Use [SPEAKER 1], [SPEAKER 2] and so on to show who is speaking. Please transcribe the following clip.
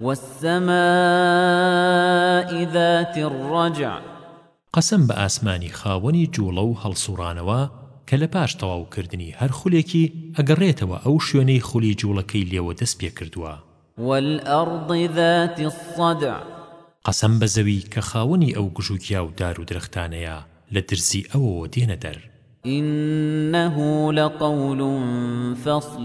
[SPEAKER 1] والسماء ذات الرجع
[SPEAKER 2] قەسەم بە ئاسمانی خاوەنی جوڵە و هەڵسوڕانەوە کە لە پاش تەواو کردنی هەر خولێکی ئەگەڕێتەوە ئەو شوێنەی خولی جوڵەکەی لێوە دەست پێ کردووە.
[SPEAKER 1] والارض ذات الصدع.
[SPEAKER 2] قەسەم بە زەوی کە خاوەنی ئەو گژ و گیا و دار و درەختانەیە لە درزی ئەوەوە دێنە دەر.
[SPEAKER 1] انه لقول فصل.